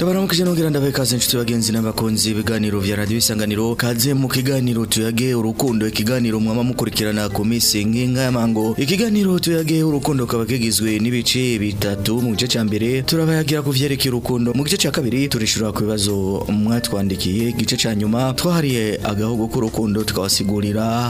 murakoze nongera ndabaye kaze inshuti bagenzi n'abakunzi ibiganiro vya radio isanganiro kaze mu kiganiro tuyage urukundo ikiganiro mwama mukurikirana ku minsi nk'inka y'amango ikiganiro tuyage urukundo kaba kigizwe n'ibice bitatu mu gice cya mbere turabayagira ku vyerekeye urukundo mu gice cya kabiri turishura ku bibazo mwatwandikiye igice cya nyuma twahariye agahogo k'urukundo tukabasigurira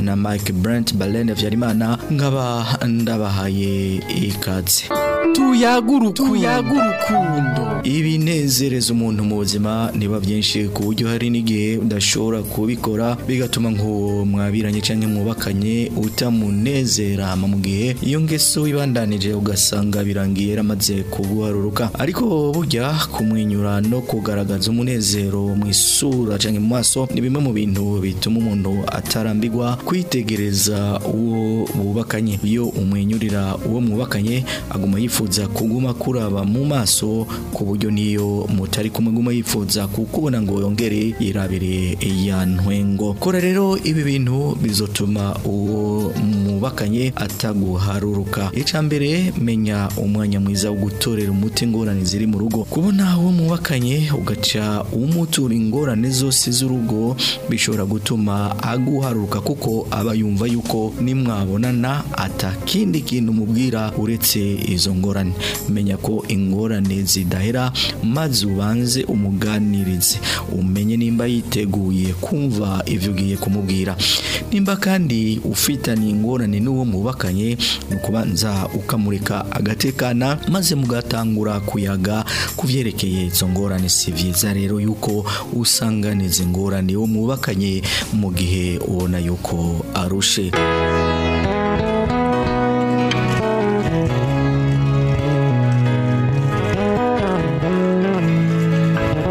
na Mike Brent Balene Vyarimana nkaba ndabahaye ikaze tuyagurukundo ibinezereza umuntu mu buzima niba byinshi ku buryo hari n'igihe udashobora kubikora bigatuma nk'uwo mwabiranye cyangwa mwubakanye utamunezera mu gihe iyo ngeso wibandanije ugasanga birangiye yaramaze kuguharuruka ariko burya kumwenyura no kugaragaza umunezero mu isura cyangwa mu maso ni bimwe mu bintu bituma umuntu atarambirwa kwitegereza uwo bubakanye iyo umwenyurira uwo mwubakanye aguma yifuza kuguma kuraba mu maso ku buryo buryo niyo mutari kumwe yifuza kukubona ngo yongere irabire ya ntwengo kora rero ibi bintu bizotuma uwo mubakanye ataguharuruka ica mbere menya umwanya mwiza wo gutorera umuti ingorane ziri mu rugo kubona uwo mubakanye ugaca umutura ingorane zose z'urugo bishobora gutuma aguharuka kuko aba yumva yuko nimwabonana atakindi kintu umubwira uretse izo ngorane menya ko ingorane zidahera maze ubanze umuganirize umenye nimba yiteguye kumva ibyo ugiye kumubwira nimba kandi ufitanye ingorane mukundane n'uwo mubakanye ni nza ukamurika agatekana maze mugatangura kuyaga ku byerekeye izo ngorane si byiza rero yuko usanga usanganiza ingorane uwo mubakanye mu gihe ubona yuko arushe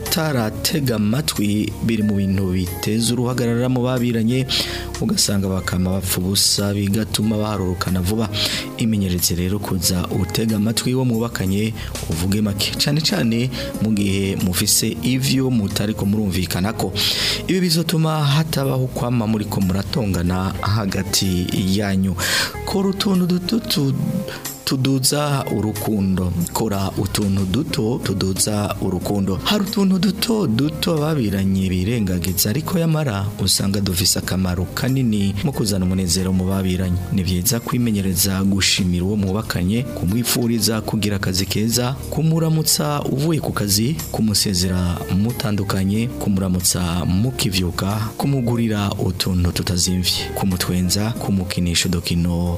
utaratega amatwi biri mu bintu biteza uruhagarara mu babiranye ugasanga bakama bapfa ubusa bigatuma baharurukana vuba imenyeretse rero kuza utega amatwi uwo mwubakanye uvuge make cyane cyane mu gihe mufise ivyo mutari ko murumvikana ko ibi bizotuma hatabaho kwama muri ko muratongana hagati yanyu kora utuntu duto tuduza urukundo kora utuntu duto tuduza urukundo hari utuntu duto duto babiranye birengagiza ariko yamara usanga dufise akamaro kanini mu kuzana umunezero mu babiranye ni byiza kwimenyereza gushimira uwo mubakanye kumwifuriza kugira akazi keza kumuramutsa uvuye ku kazi kumusezera mutandukanye kumuramutsa mukivyuka kumugurira utuntu tutazimvye kumutwenza kumukinisha udukino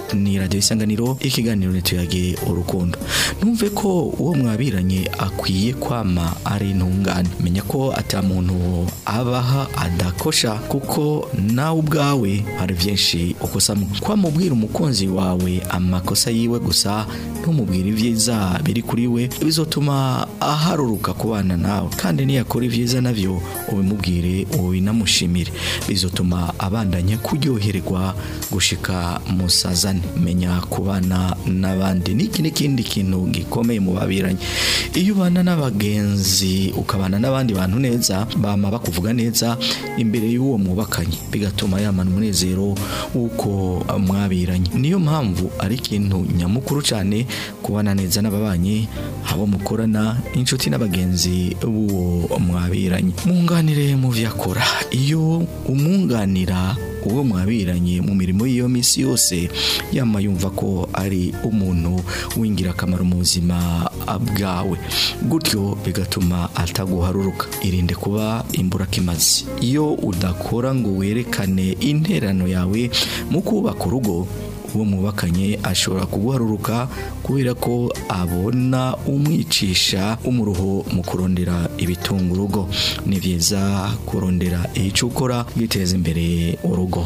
ni radiyo isanganiro ikiganiro ntituyage urukundo numve ko uwo mwabiranye akwiye kwama ari intungane menya ko atamuntu abaha adakosha kuko nawe ubwawe hari byinshi ukosamo kwamubwira umukunzi wawe amakosa yiwe gusa ntumubwire ibyiza biri kuri we bizotuma aharuruka kubana nawe kandi niyakora ibyiza nabyo ubimubwire ubinamushimire bizotuma abandanya kuryoherwa gushika musazane menya kubana n'abandi n'iki n'ikindi kintu gikomeye mu babiranye iyo ubana n'abagenzi ukabana n'abandi bantu neza bama bakuvuga neza imbere y'uwo mwubakanye bigatuma yamana umunezero w'uko mwabiranye niyo mpamvu ari ikintu nyamukuru cyane kubananiza n'ababanyi abo mukorana inshuti n'abagenzi b'uwo mwabiranye mwunganire mu byo akora iyo umwunganira uwo mwabiranye mu mirimo y'iyo minsi yose yama yumva ko ari umuntu w'ingirakamaro mu buzima bwawe gutyo bigatuma ataguharuruka irinde kuba imburakimazi iyo udakora ngo werekane interano yawe mu kubaka urugo uwo mubakanye ashobora kuguharuruka kubera ko abona umwicisha umuruho mu kurondera ibitunga urugo ni byiza kurondera icyo ukora witeza imbere urugo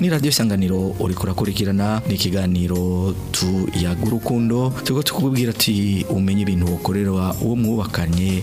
kuri radiyo isanganiro uriko urakurikirana ni ikiganiro tuyaga urukundo turiho tukubwira ati umenye ibintu wakorera uwo mwubakanye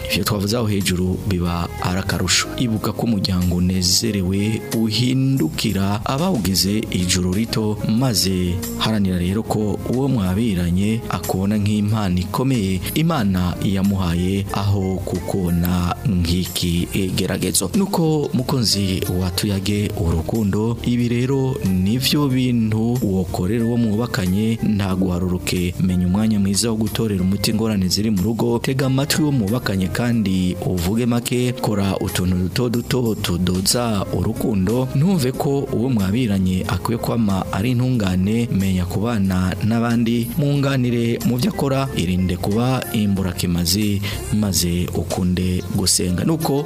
ibyo twavuze aho hejuru biba arakarusho ibuka ko umuryango unezerewe uhindukira abawugize ijoro rito maze haranira rero ko uwo mwabiranye akona nk'impano ikomeye imana yamuhaye aho kukona nk'iki geragezo nuko mukunzi watuyage urukundo ibi rero nivyo bintu wokorera uwo mwubakanye nta menya umwanya mwiza wo gutorera umuti ingorane ziri mu rugo tega amatwi wo mwubakanye kandi uvuge make kora utuntu duto duto tudoza urukundo ntumve ko uwo mwabiranye akwiye kwama ari intungane menya kubana n'abandi munganire mu byo akora irinde kuba imburakimazi maze ukunde gusenga nuko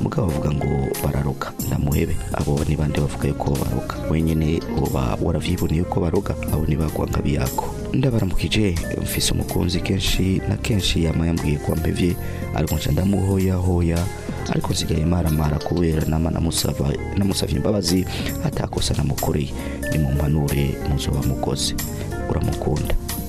mugabo bavuga ngo bararoga ndamuhebe abo ni bande bavuga yuko baroga wenyine uba waravyiboneye yuko baroga abo ni bagwangabi yako ndabaramukije mfise umukunzi kenshi na kenshi yama yambwiye ko ambevye ariko nca ndamuhoyahoya ariko nsigaye maramara kubera namusabye imbabazi atakosa namukoreye nimumpanure muzuba mukoze uramukunda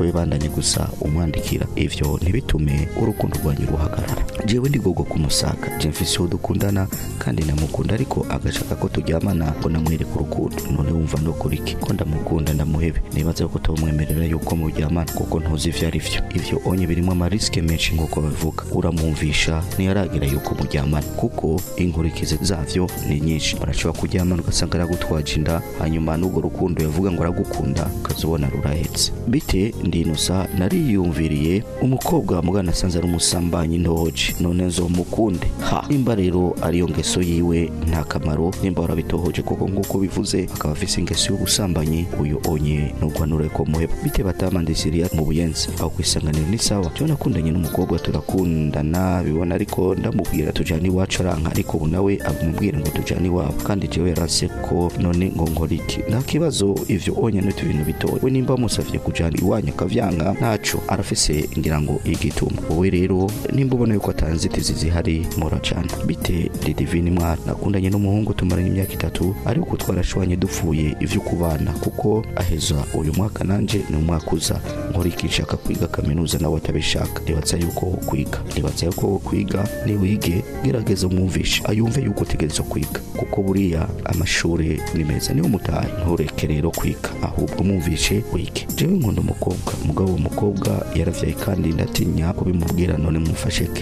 wowe gusa umwandikira ibyo ntibitume urukundo rwanyu ruhagarara jewe ndi bwoko kumusaka je mfise dukundana kandi namukunda ariko agashaka ko turyamana ngo namwereke urukundo none wumva nukuri iki ko ndamukunda ndamuhebe nibaza ko tomwemerera yuko muryamana kuko ntuzi ivyo ari vyo ivyo onye birimo amarisike menshi nk'uko babivuga uramwumvisha ntiyaragira yuko muryamana kuko inkurikizi zavyo ni nyinshi urashobora kuryamana ugasanga aragutwaje inda hanyuma n'urwo rukundo yavuga ngo aragukunda ukazubona rurahetse bite ndi inosa nariyumviriye umukobwa mugana asanze ari umusambanyi ntoje none nzomukunde ha nimba rero ariyo ngeso yiwe nta kamaro nimba warabitohoje koko nk'uko bivuze akaba afise ingeso y'ubusambanyi uyu onye ntugwanure ko muheba bitewe atamandisiriya mu buyenzi aho ku isanganiro ni cyo nakundanye n'umukobwa turakundana bibona ariko ndamubwira tujyana iwacu aranka ariko ubu nawe amubwira ngo tujyane iwabo kandi jewe yaranse ko none ngo nkora iki nta kibazo ivyo onye n'utu bintu bitoya we nimba musavye kujana iwanyu bikavyanga ntaco arafise ingira ngo igituma wowe rero nimba ubona yuko atanzitizi zihari muracana bite Didivine mwana nakundanye n'umuhungu tumaranye imyaka itatu ariko twarashwanye dupfuye ivyo kubana kuko aheza uyu mwaka nanje ni umwaka uza nkora iki kwiga kaminuza nawe atabishaka nibatsa yuko kwiga nibatsa yuko kwiga ni wige gerageza umwumvishe ayumve yuko utegereza kwiga kuko buriya amashuri ni meza niyo mutaye ntureke rero kwiga ahubwo umwumvishe wige jewe nkunda umukobwa kugaruka umugabo uwo mukobwa yarabyaye kandi ndatinya kubimubwira none mumfashe ke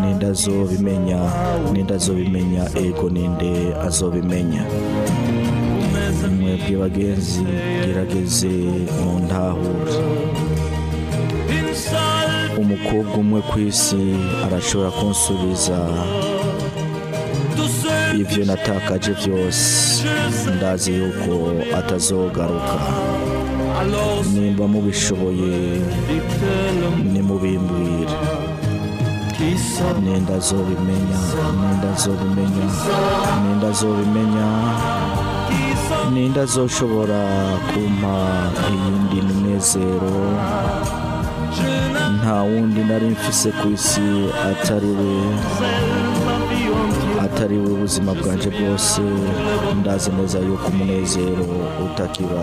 ninde azobimenya ninde azobimenya ego ninde azobimenya mwebwe bagenzi gerageze mu ndahure umukobwa umwe ku isi arashobora kunsubiza ibyo natakaje byose ndazi yuko atazogaruka nimba mubishoboye nimubimbwire nenda zobimenya nenda zobimenya nenda zobimenya nenda zoshobora kumpa iyindi munezero nta wundi nari mfise ku isi atari we atari we ubuzima bwanjye bwose ndazi neza yuko umunezero utakiba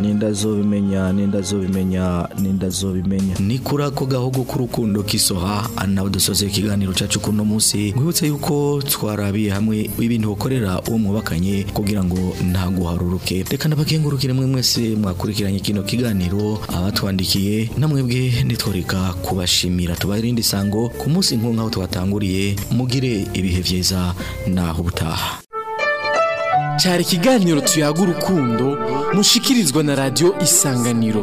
n'indazobimenya n'indazobimenya n'indazobimenya ni kuri ako gahugu k'urukundo k'isoha ari nawe dusoze ikiganiro cyacu kuno munsi mwibutse yuko twarabiye hamwe ibintu bakorera uwo mwubakanye kugira ngo ntaguharuruke reka nabakengurukire mwe mwese mwakurikiranye kino kiganiro abatwandikiye namwebwe nitworeka kubashimira tubarinde isango ku munsi nk'aho twatanguriye mugire ibihe byiza naho ubutaha cyari ikiganiro tuyaga urukundo mushikirizwa na radiyo isanganiro